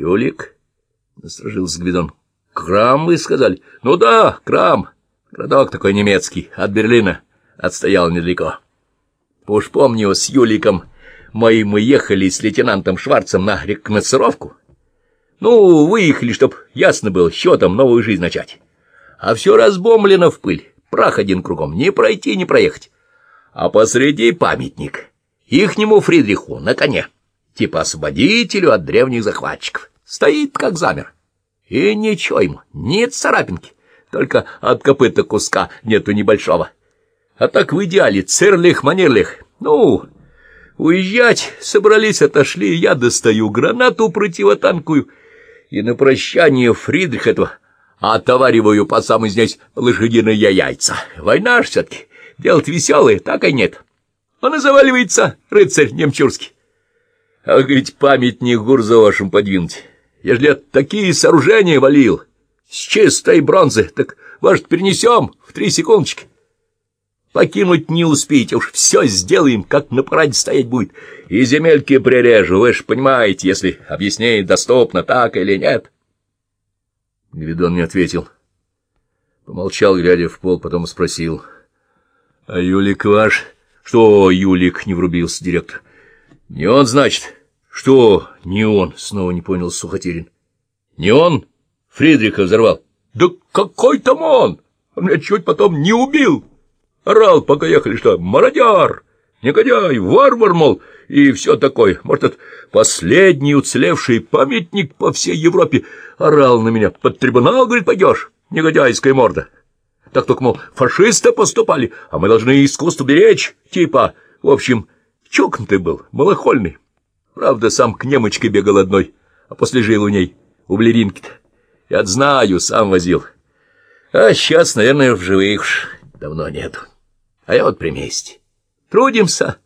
Юлик, — насторожился Гвидон, — Крам, вы сказали? — Ну да, Крам. Городок такой немецкий, от Берлина. Отстоял недалеко. Уж помню, с Юликом моим мы ехали с лейтенантом Шварцем на рекогносцировку. Ну, выехали, чтоб ясно было, там новую жизнь начать. А все разбомблено в пыль, прах один кругом, не пройти, не проехать. А посреди памятник, ихнему Фридриху на коне, типа освободителю от древних захватчиков. Стоит, как замер. И ничего ему, ни царапинки, только от копыта куска нету небольшого. А так в идеале цирлих-манерлих. Ну, уезжать собрались, отошли, я достаю гранату противотанкую — и на прощание Фридрих этого отовариваю по самой здесь лошадиные яйца. Война ж все-таки, дело веселое, так и нет. Он и заваливается, рыцарь немчурский. А ведь памятник Гурза вашим подвинуть. Ежели такие сооружения валил, с чистой бронзы, так, может, перенесем в три секундочки. Покинуть не успеете, уж все сделаем, как на параде стоять будет. И земельки прирежу, вы же понимаете, если объяснение доступно, так или нет. Гвидон не ответил. Помолчал, глядя в пол, потом спросил. — А Юлик ваш? — Что Юлик? — не врубился директор. — Не он, значит? — Что не он? — снова не понял Сухотерин. — Не он? Фридриха взорвал. — Да какой там он? Он меня чуть потом не убил. Орал, пока ехали, что мародер, негодяй, варвар, мол, и все такое. Может, это последний уцелевший памятник по всей Европе орал на меня. Под трибунал, говорит, пойдешь, негодяйская морда. Так только, мол, фашисты поступали, а мы должны искусство беречь, типа. В общем, чокнутый был, малохольный. Правда, сам к немочке бегал одной, а после жил у ней, у Блеринки-то. Я знаю, сам возил. А сейчас, наверное, в живых давно нету. А я вот при месте. Трудимся,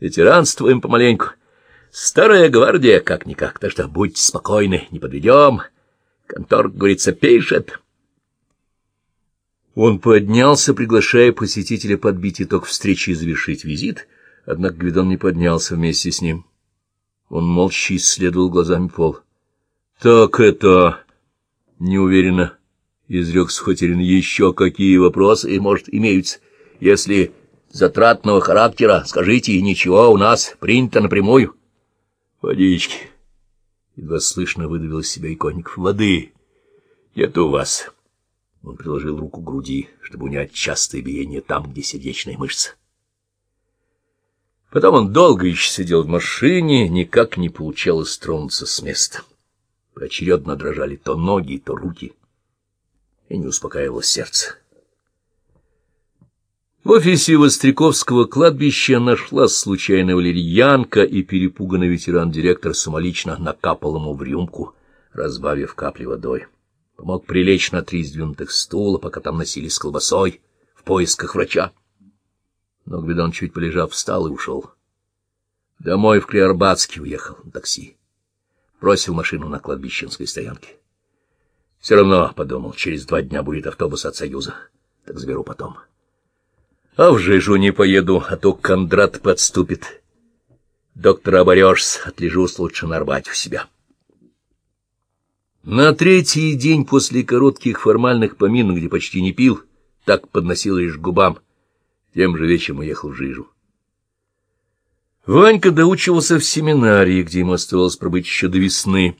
ветеранствуем помаленьку. Старая гвардия как-никак, так что будьте спокойны, не подведем. Контор, говорится, пишет. Он поднялся, приглашая посетителя подбить итог встречи и завершить визит, однако Гвидон не поднялся вместе с ним. Он молча исследовал глазами пол. — Так это... — неуверенно изрек Схотерин. — Еще какие вопросы, может, имеются? Если затратного характера, скажите, ничего у нас принято напрямую. — Водички. Едва слышно выдавил из себя иконников. — Воды. Нет у вас. Он приложил руку к груди, чтобы унять частое биение там, где сердечная мышца. Потом он долго еще сидел в машине, никак не получалось тронуться с места. Поочередно дрожали то ноги, то руки, и не успокаивалось сердце. В офисе Востряковского кладбища нашлась случайная валерьянка, и перепуганный ветеран-директор самолично накапал ему в рюмку, разбавив капли водой. Помог прилечь на три сдвинутых стула, пока там носили с колбасой, в поисках врача. Но Гвидон, чуть полежав, встал и ушел. Домой в Клеарбатский уехал на такси. Бросил машину на кладбищенской стоянке. Все равно, — подумал, — через два дня будет автобус от Союза. Так заберу потом. — а в жижу не поеду, а то Кондрат подступит. Доктора оборешься, отлежусь лучше нарвать у себя. На третий день после коротких формальных поминок, где почти не пил, так подносил лишь губам, тем же вечером уехал в жижу. Ванька доучивался в семинарии, где ему оставалось пробыть еще до весны,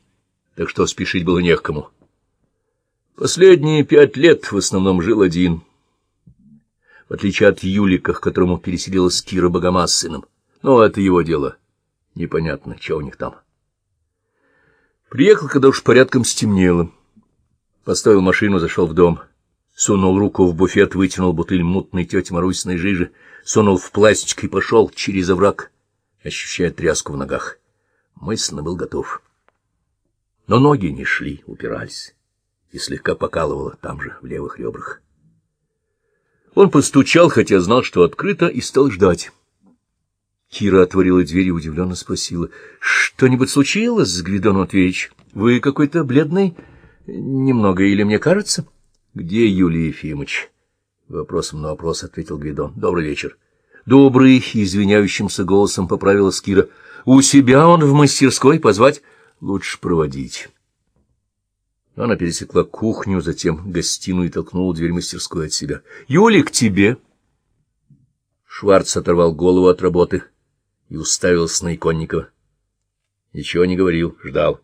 так что спешить было не к кому. Последние пять лет в основном жил один — в отличие от Юлика, к которому переселилась Кира Богомаз с сыном. Но это его дело. Непонятно, что у них там. Приехал, когда уж порядком стемнело. Поставил машину, зашел в дом. Сунул руку в буфет, вытянул бутыль мутной тети Марусиной жижи, сунул в пластик и пошел через овраг, ощущая тряску в ногах. Мысленно был готов. Но ноги не шли, упирались, и слегка покалывало там же, в левых ребрах. Он постучал, хотя знал, что открыто, и стал ждать. Кира отворила дверь и удивленно спросила. — Что-нибудь случилось, Гвидон Матвеевич? Вы какой-то бледный? Немного, или мне кажется? — Где Юлий Ефимович? Вопросом на вопрос ответил Гвидон. — Добрый вечер. — Добрый, — извиняющимся голосом поправила Кира. — У себя он в мастерской позвать? — Лучше проводить. Она пересекла кухню, затем гостиную и толкнула дверь мастерской от себя. — Юлик, к тебе! Шварц оторвал голову от работы и уставился на Иконникова. Ничего не говорил, ждал.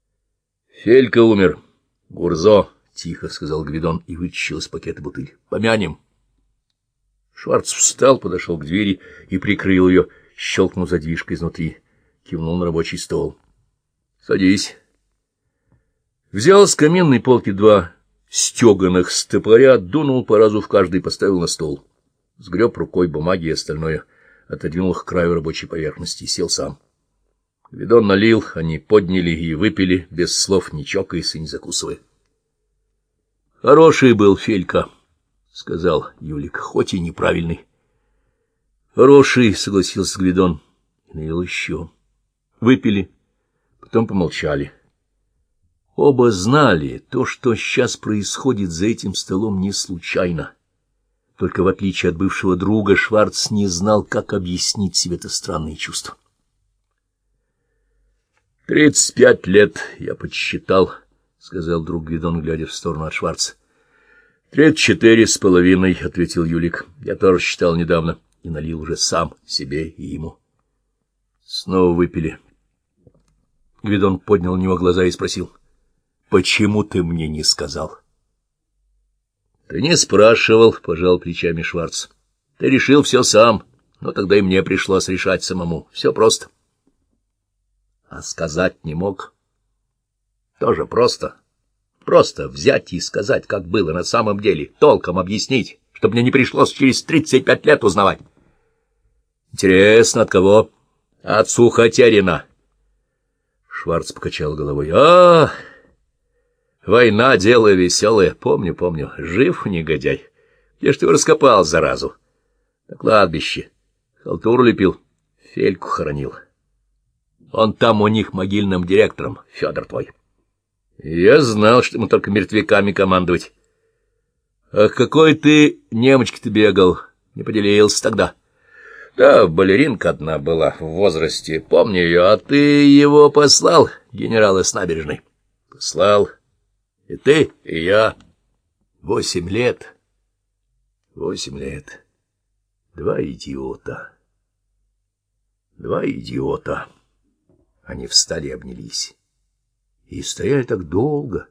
— Фелька умер. — Гурзо, — тихо сказал Гвидон и вытащил из пакета бутыль. — Помянем. Шварц встал, подошел к двери и прикрыл ее, щелкнул задвижкой изнутри, кивнул на рабочий стол. — Садись. Взял с каменной полки два стеганых стопоря, дунул по разу в каждый и поставил на стол. Сгреб рукой бумаги и остальное, отодвинул их к краю рабочей поверхности и сел сам. Видон налил, они подняли и выпили, без слов, не чокаясь и не закусывая. — Хороший был Фелька, — сказал Юлик, — хоть и неправильный. — Хороший, — согласился Гвидон, и налил еще. Выпили, потом помолчали. Оба знали, то, что сейчас происходит за этим столом, не случайно. Только в отличие от бывшего друга, Шварц не знал, как объяснить себе это странное чувство. — Тридцать пять лет, я подсчитал, — сказал друг Гвидон, глядя в сторону от Шварца. — Тридцать четыре с половиной, — ответил Юлик. — Я тоже считал недавно и налил уже сам себе и ему. Снова выпили. Гвидон поднял на него глаза и спросил —— Почему ты мне не сказал? — Ты не спрашивал, — пожал плечами Шварц. — Ты решил все сам, но тогда и мне пришлось решать самому. Все просто. — А сказать не мог? — Тоже просто. Просто взять и сказать, как было на самом деле, толком объяснить, чтобы мне не пришлось через тридцать пять лет узнавать. — Интересно, от кого? — От Сухотерина. Шварц покачал головой. — А... Война — дело веселое. Помню, помню. Жив негодяй. Где ж ты его раскопал, заразу? На кладбище. Халтуру лепил. Фельку хоронил. Он там у них могильным директором, Федор твой. Я знал, что ему только мертвяками командовать. Ах, какой ты немочки-то бегал. Не поделился тогда. Да, балеринка одна была в возрасте. Помню ее. А ты его послал, генерал из набережной? Послал. И ты, и я. Восемь лет. Восемь лет. Два идиота. Два идиота. Они встали и обнялись. И стояли так долго,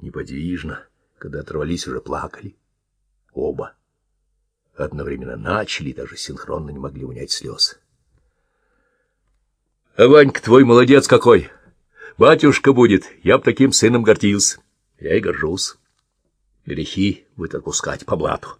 неподвижно. Когда оторвались, уже плакали. Оба. Одновременно начали даже синхронно не могли унять слез. — А Ванька твой молодец какой! Батюшка будет, я б таким сыном гордился. Я и горжусь. Грехи будет отпускать по блату.